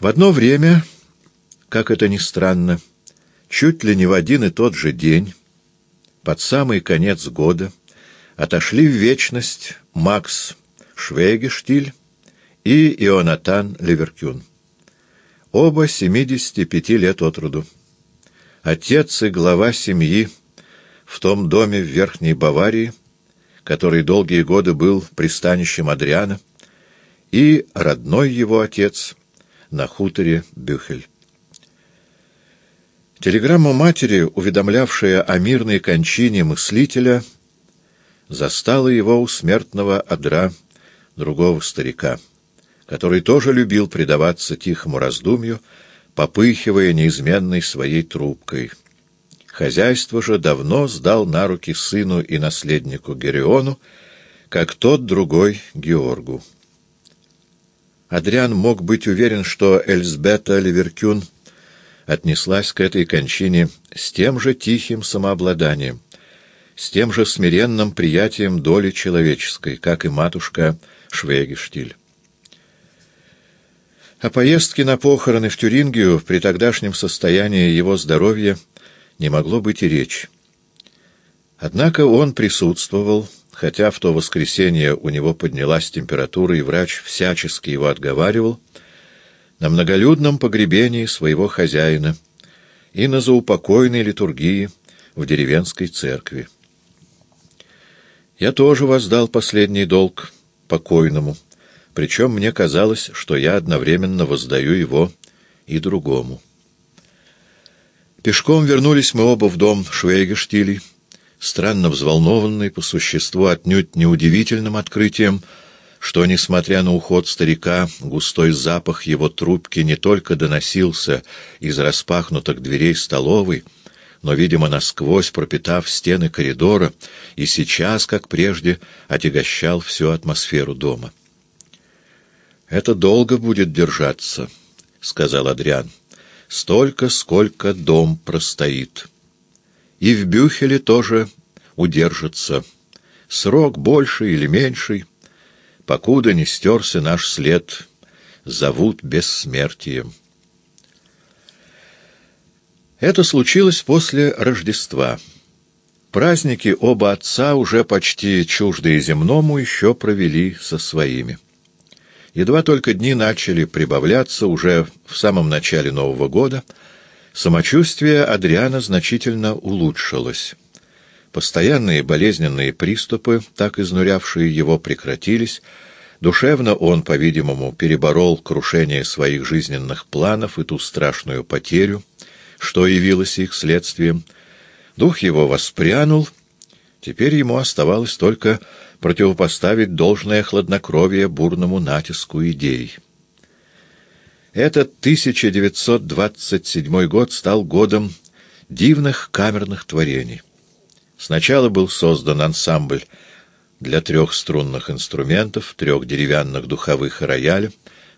В одно время, как это ни странно, чуть ли не в один и тот же день, под самый конец года, отошли в вечность Макс Швейгештиль и Ионатан Ливеркюн. Оба 75 лет от роду. Отец и глава семьи в том доме в Верхней Баварии, который долгие годы был пристанищем Адриана, и родной его отец на хуторе Бюхель. Телеграмма матери, уведомлявшая о мирной кончине мыслителя, застала его у смертного одра другого старика, который тоже любил предаваться тихому раздумью, попыхивая неизменной своей трубкой. Хозяйство же давно сдал на руки сыну и наследнику Гериону, как тот другой Георгу. Адриан мог быть уверен, что Эльзбета Ливеркюн отнеслась к этой кончине с тем же тихим самообладанием, с тем же смиренным приятием доли человеческой, как и матушка Швегештиль. О поездке на похороны в Тюрингию при тогдашнем состоянии его здоровья не могло быть и речи. Однако он присутствовал, хотя в то воскресенье у него поднялась температура, и врач всячески его отговаривал, на многолюдном погребении своего хозяина и на заупокойной литургии в деревенской церкви. Я тоже воздал последний долг покойному, причем мне казалось, что я одновременно воздаю его и другому. Пешком вернулись мы оба в дом Швейгештилей, странно взволнованный по существу отнюдь неудивительным открытием, что, несмотря на уход старика, густой запах его трубки не только доносился из распахнутых дверей столовой, но, видимо, насквозь пропитав стены коридора, и сейчас, как прежде, отягощал всю атмосферу дома. «Это долго будет держаться», — сказал Адриан. «Столько, сколько дом простоит. И в Бюхеле тоже удержится. Срок больше или меньший, покуда не стерся наш след, зовут бессмертием». Это случилось после Рождества. Праздники оба отца, уже почти чуждые земному, еще провели со своими. Едва только дни начали прибавляться уже в самом начале Нового года, самочувствие Адриана значительно улучшилось. Постоянные болезненные приступы, так изнурявшие его, прекратились, Душевно он, по-видимому, переборол крушение своих жизненных планов и ту страшную потерю, что явилось их следствием. Дух его воспрянул, теперь ему оставалось только противопоставить должное хладнокровие бурному натиску идей. Этот 1927 год стал годом дивных камерных творений. Сначала был создан ансамбль для трех струнных инструментов, трех деревянных духовых и рояля,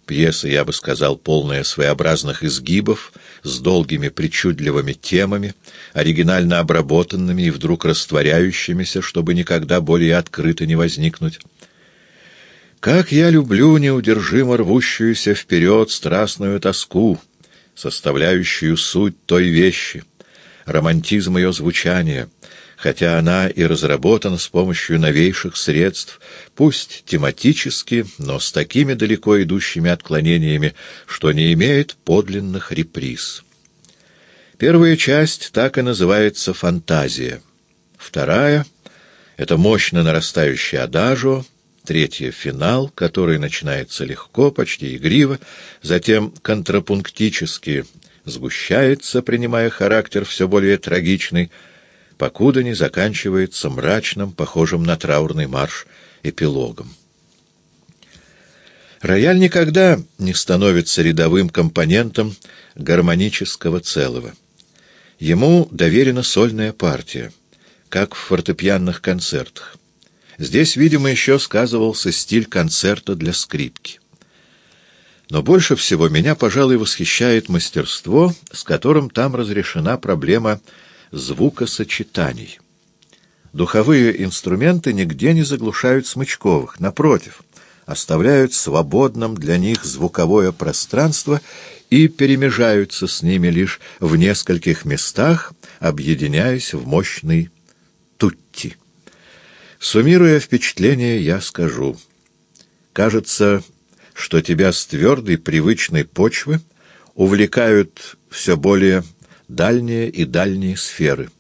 Пьеса, я бы сказал, полная своеобразных изгибов, с долгими причудливыми темами, оригинально обработанными и вдруг растворяющимися, чтобы никогда более открыто не возникнуть. Как я люблю неудержимо рвущуюся вперед страстную тоску, составляющую суть той вещи, романтизм ее звучания — хотя она и разработана с помощью новейших средств, пусть тематически, но с такими далеко идущими отклонениями, что не имеет подлинных реприз. Первая часть так и называется «Фантазия». Вторая — это мощно нарастающий адажо, третья — финал, который начинается легко, почти игриво, затем контрапунктически сгущается, принимая характер все более трагичный — покуда не заканчивается мрачным, похожим на траурный марш, эпилогом. Рояль никогда не становится рядовым компонентом гармонического целого. Ему доверена сольная партия, как в фортепианных концертах. Здесь, видимо, еще сказывался стиль концерта для скрипки. Но больше всего меня, пожалуй, восхищает мастерство, с которым там разрешена проблема звукосочетаний. Духовые инструменты нигде не заглушают смычковых, напротив, оставляют свободным для них звуковое пространство и перемежаются с ними лишь в нескольких местах, объединяясь в мощный тутти. Суммируя впечатление, я скажу. Кажется, что тебя с твердой привычной почвы увлекают все более дальние и дальние сферы.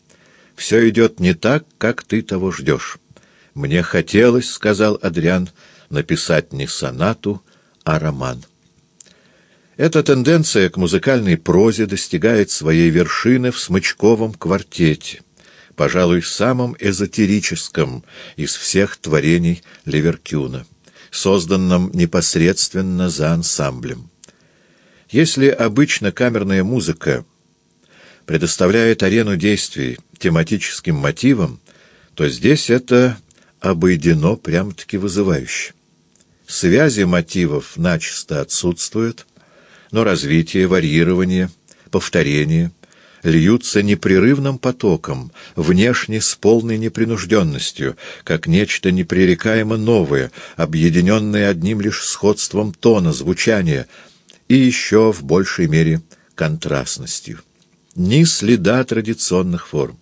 Все идет не так, как ты того ждешь. Мне хотелось, — сказал Адриан, — написать не сонату, а роман. Эта тенденция к музыкальной прозе достигает своей вершины в смычковом квартете пожалуй, самым эзотерическом из всех творений Ливеркюна, созданном непосредственно за ансамблем. Если обычно камерная музыка предоставляет арену действий тематическим мотивам, то здесь это обойдено прямо-таки вызывающе. Связи мотивов начисто отсутствуют, но развитие, варьирование, повторение — льются непрерывным потоком, внешне с полной непринужденностью, как нечто непререкаемо новое, объединенное одним лишь сходством тона, звучания и еще в большей мере контрастностью. Ни следа традиционных форм.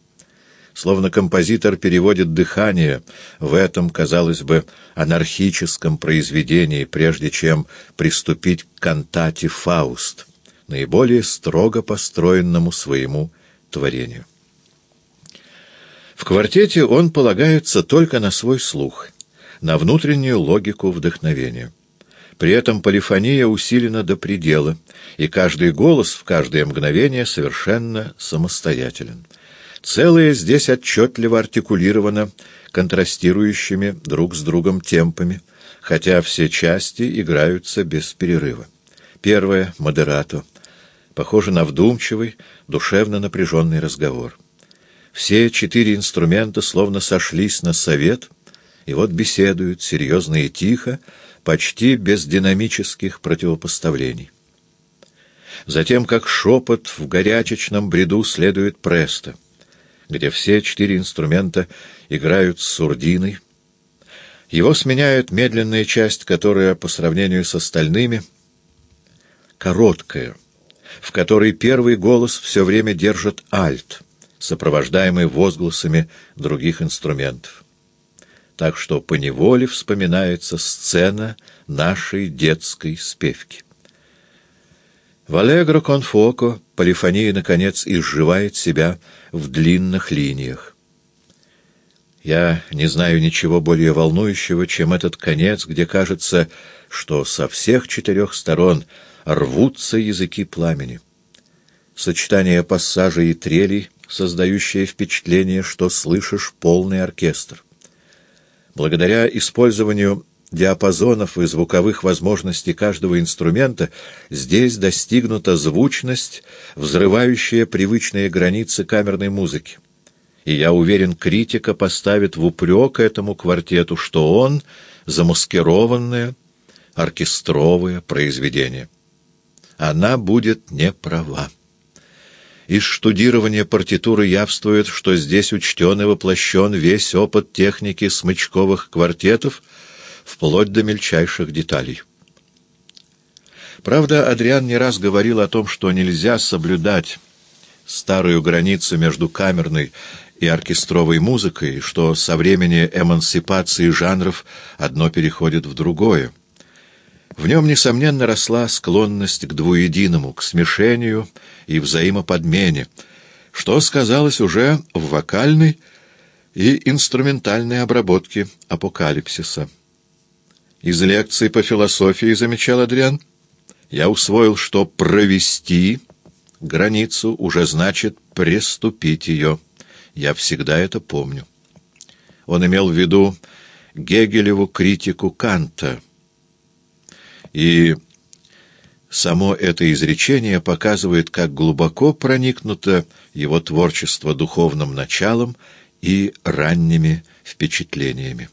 Словно композитор переводит дыхание в этом, казалось бы, анархическом произведении, прежде чем приступить к кантате «Фауст», наиболее строго построенному своему творению. В квартете он полагается только на свой слух, на внутреннюю логику вдохновения. При этом полифония усилена до предела, и каждый голос в каждое мгновение совершенно самостоятелен. Целое здесь отчетливо артикулировано контрастирующими друг с другом темпами, хотя все части играются без перерыва. Первое — модерато — похоже на вдумчивый, душевно напряженный разговор. Все четыре инструмента словно сошлись на совет, и вот беседуют серьезно и тихо, почти без динамических противопоставлений. Затем, как шепот в горячечном бреду, следует преста, где все четыре инструмента играют с сурдиной. Его сменяет медленная часть, которая, по сравнению с остальными, короткая — в которой первый голос все время держит альт, сопровождаемый возгласами других инструментов. Так что поневоле вспоминается сцена нашей детской спевки. В «Аллегро кон фоко» полифония, наконец, изживает себя в длинных линиях. Я не знаю ничего более волнующего, чем этот конец, где кажется, что со всех четырех сторон — рвутся языки пламени. Сочетание пассажей и трелей, создающее впечатление, что слышишь полный оркестр. Благодаря использованию диапазонов и звуковых возможностей каждого инструмента здесь достигнута звучность, взрывающая привычные границы камерной музыки. И я уверен, критика поставит в упрек этому квартету, что он — замаскированное оркестровое произведение она будет не права. Из штудирования партитуры явствует, что здесь учтен и воплощен весь опыт техники смычковых квартетов, вплоть до мельчайших деталей. Правда, Адриан не раз говорил о том, что нельзя соблюдать старую границу между камерной и оркестровой музыкой, что со времени эмансипации жанров одно переходит в другое. В нем, несомненно, росла склонность к двуединому, к смешению и взаимоподмене, что сказалось уже в вокальной и инструментальной обработке апокалипсиса. Из лекций по философии, замечал Адриан, я усвоил, что провести границу уже значит приступить ее. Я всегда это помню. Он имел в виду Гегелеву критику Канта — и само это изречение показывает, как глубоко проникнуто его творчество духовным началом и ранними впечатлениями.